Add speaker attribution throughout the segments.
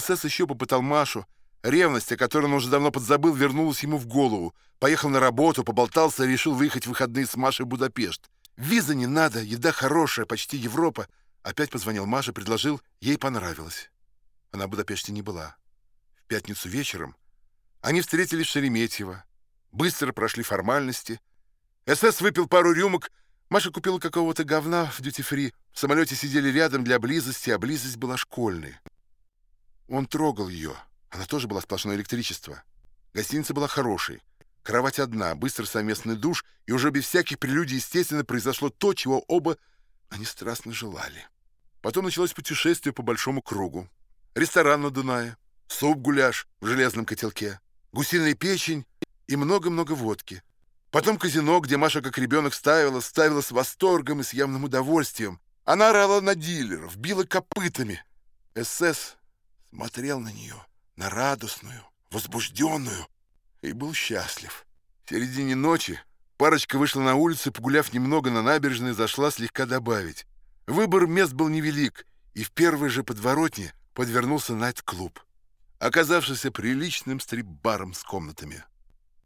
Speaker 1: СС еще попытал Машу. Ревность, о которой он уже давно подзабыл, вернулась ему в голову. Поехал на работу, поболтался решил выехать в выходные с Машей в Будапешт. Виза не надо, еда хорошая, почти Европа. Опять позвонил Маше, предложил, ей понравилось. Она в Будапеште не была. В пятницу вечером они встретились в Шереметьево. Быстро прошли формальности. СС выпил пару рюмок. Маша купила какого-то говна в дьюти-фри. В самолете сидели рядом для близости, а близость была школьной. Он трогал ее. Она тоже была сплошное электричество. Гостиница была хорошей. Кровать одна, быстро совместный душ, и уже без всяких прелюдий, естественно, произошло то, чего оба они страстно желали. Потом началось путешествие по большому кругу. Ресторан на Дунае, суп-гуляш в железном котелке, гусиная печень и много-много водки. Потом казино, где Маша как ребенок ставила, ставила с восторгом и с явным удовольствием. Она орала на дилеров, била копытами. СС смотрел на нее, на радостную, возбужденную, и был счастлив. В середине ночи парочка вышла на улицу, погуляв немного на набережной, зашла слегка добавить. Выбор мест был невелик, и в первой же подворотне подвернулся найт-клуб, оказавшийся приличным стрип-баром с комнатами.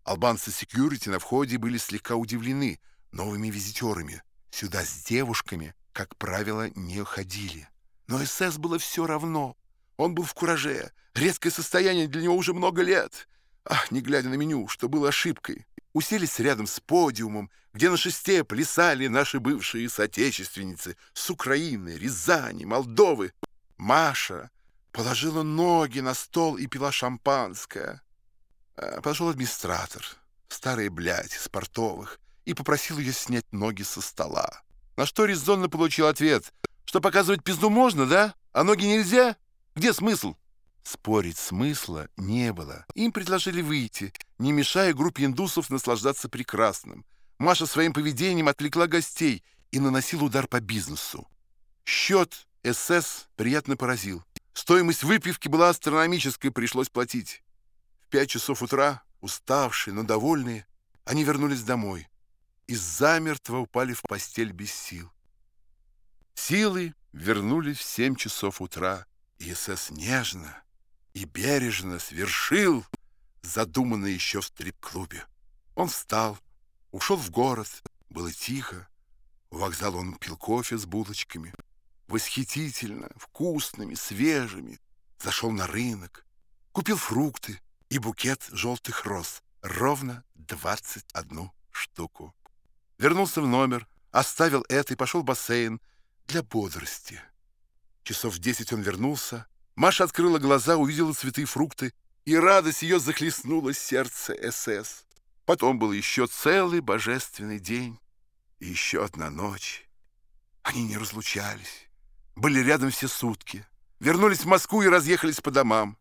Speaker 1: Албанцы секьюрити на входе были слегка удивлены новыми визитерами. Сюда с девушками, как правило, не ходили. Но СС было все равно. Он был в кураже. Резкое состояние для него уже много лет. Ах, не глядя на меню, что было ошибкой. Уселись рядом с подиумом, где на шесте плясали наши бывшие соотечественницы с Украины, Рязани, Молдовы. Маша положила ноги на стол и пила шампанское. А, Пошел администратор, старый блядь, из портовых, и попросил ее снять ноги со стола. На что резонно получил ответ, что показывать пизду можно, да? А ноги нельзя? Где смысл? Спорить смысла не было. Им предложили выйти, не мешая группе индусов наслаждаться прекрасным. Маша своим поведением отвлекла гостей и наносила удар по бизнесу. Счет СС приятно поразил. Стоимость выпивки была астрономической, пришлось платить. В пять часов утра, уставшие, но довольные, они вернулись домой и замертво упали в постель без сил. Силы вернулись в семь часов утра, и СС нежно и бережно свершил задуманное еще в стрип-клубе. Он встал, ушел в город, было тихо. У вокзала он пил кофе с булочками. Восхитительно, вкусными, свежими. Зашел на рынок, купил фрукты и букет желтых роз. Ровно 21 штуку. Вернулся в номер, оставил это и пошел в бассейн для бодрости. Часов в десять он вернулся. Маша открыла глаза, увидела цветы и фрукты, и радость ее захлестнула сердце СС. Потом был еще целый божественный день и еще одна ночь. Они не разлучались, были рядом все сутки. Вернулись в Москву и разъехались по домам.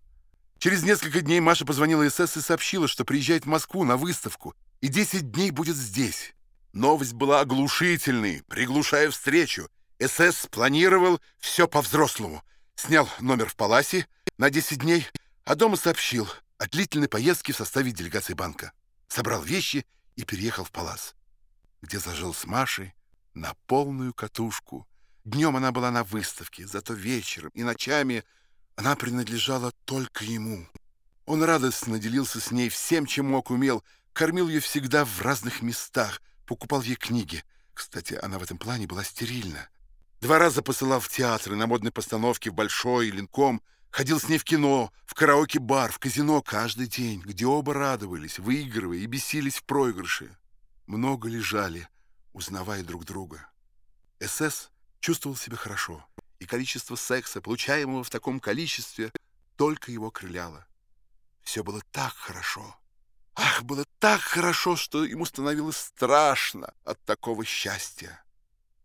Speaker 1: Через несколько дней Маша позвонила СС и сообщила, что приезжает в Москву на выставку и 10 дней будет здесь. Новость была оглушительной, приглушая встречу. СС планировал все по-взрослому. Снял номер в Паласе на 10 дней, а дома сообщил о длительной поездке в составе делегации банка. Собрал вещи и переехал в Палас, где зажил с Машей на полную катушку. Днем она была на выставке, зато вечером и ночами она принадлежала только ему. Он радостно делился с ней всем, чем мог, умел, кормил ее всегда в разных местах, покупал ей книги. Кстати, она в этом плане была стерильна. Два раза посылал в театры, на модной постановке в Большой, Линком. Ходил с ней в кино, в караоке-бар, в казино каждый день, где оба радовались, выигрывая и бесились в проигрыше. Много лежали, узнавая друг друга. СС чувствовал себя хорошо, и количество секса, получаемого в таком количестве, только его крыляло. Все было так хорошо. Ах, было так хорошо, что ему становилось страшно от такого счастья.